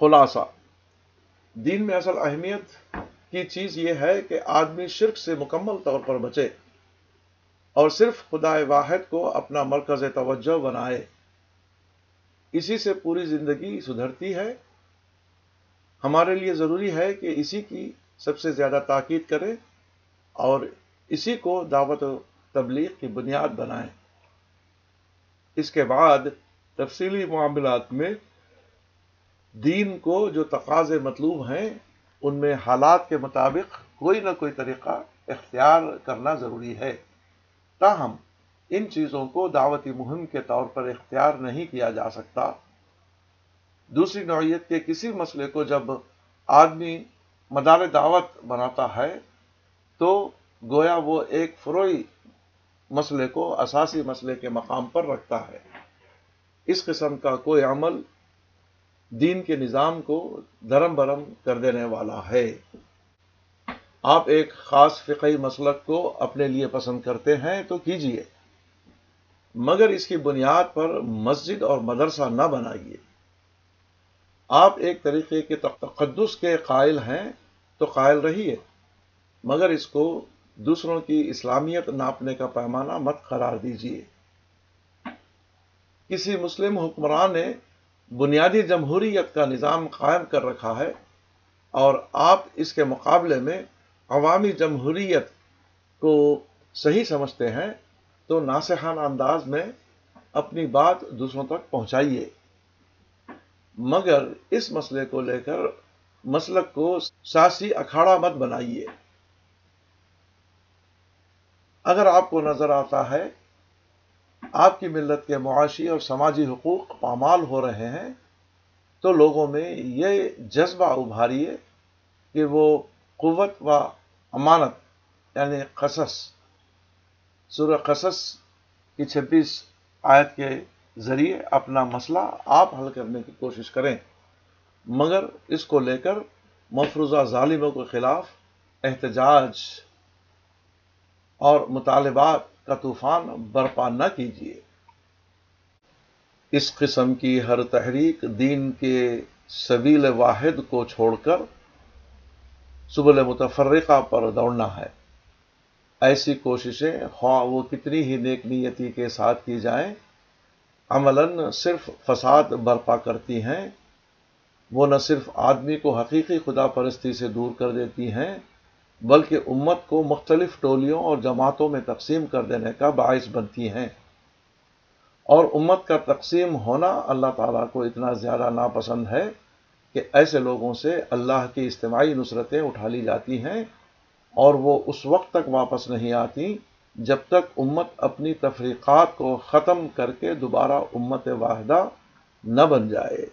خلاصہ۔ دین میں اصل اہمیت کی چیز یہ ہے کہ آدمی شرک سے مکمل طور پر بچے اور صرف خدا واحد کو اپنا مرکز توجہ بنائے۔ اسی سے پوری زندگی سدھرتی ہے۔ ہمارے لیے ضروری ہے کہ اسی کی سب سے زیادہ تاکید کرے اور اسی کو دعوت و تبلیغ کی بنیاد بنائیں اس کے بعد تفصیلی معاملات میں دین کو جو تقاضے مطلوب ہیں، ان میں حالات کے مطابق کوئی نہ کوئی طریقہ اختیار کرنا ضروری ہے۔ تاہم، ان چیزوں کو دعوتی مہم کے طور پر اختیار نہیں کیا جا سکتا۔ دوسری نوعیت کے کسی مسئلے کو جب آدمی مدار دعوت بناتا ہے، تو گویا وہ ایک فروئی مسئلے کو اساسی مسئلے کے مقام پر رکھتا ہے۔ اس قسم کا کوئی عمل دین کے نظام کو دھرم برم کر دینے والا ہے۔ آپ ایک خاص فقہی مسلک کو اپنے لیے پسند کرتے ہیں تو کیجیے۔ مگر اس کی بنیاد پر مسجد اور مدرسہ نہ بنائیے۔ آپ ایک طریقے کے تقدس کے قائل ہیں تو قائل رہیے۔ مگر اس کو دوسروں کی اسلامیت ناپنے کا پیمانہ مت قرار دیجیے کسی مسلم حکمران نے بنیادی جمہوریت کا نظام قائم کر رکھا ہے اور آپ اس کے مقابلے میں عوامی جمہوریت کو صحیح سمجھتے ہیں، تو ناسحان انداز میں اپنی بات دوسروں تک پہنچائیے۔ مگر اس مسئلے کو لے کر مسلک کو سیاسی اکھاڑا مت بنائیے۔ اگر آپ کو نظر آتا ہے آپ کی ملت کے معاشی اور سماجی حقوق پامال ہو رہے ہیں، تو لوگوں میں یہ جذبہ ابھاریے کہ وہ قوت و امانت یعنی قصص، سورہ قصص کی چھبیس آیت کے ذریعے اپنا مسئلہ آپ حل کرنے کی کوشش کریں۔ مگر اس کو لے کر مفروضہ ظالموں کے خلاف احتجاج اور مطالبات کا طوفان برپا نہ کیجیے اس قسم کی ہر تحریک دین کے سبیل واحد کو چھوڑ کر سبل متفرقہ پر دوڑنا ہے۔ ایسی کوششیں خواہ وہ کتنی ہی نیک نیتی کے ساتھ کی جائیں، عملاً صرف فساد برپا کرتی ہیں۔ وہ نہ صرف آدمی کو حقیقی خدا پرستی سے دور کر دیتی ہیں بلکہ امت کو مختلف ٹولیوں اور جماعتوں میں تقسیم کر دینے کا باعث بنتی ہیں۔ اور امت کا تقسیم ہونا اللہ تعالیٰ کو اتنا زیادہ ناپسند ہے کہ ایسے لوگوں سے اللہ کی اجتماعی نصرتیں اٹھا لی جاتی ہیں اور وہ اس وقت تک واپس نہیں آتی جب تک امت اپنی تفریقات کو ختم کر کے دوبارہ امت واحدہ نہ بن جائے۔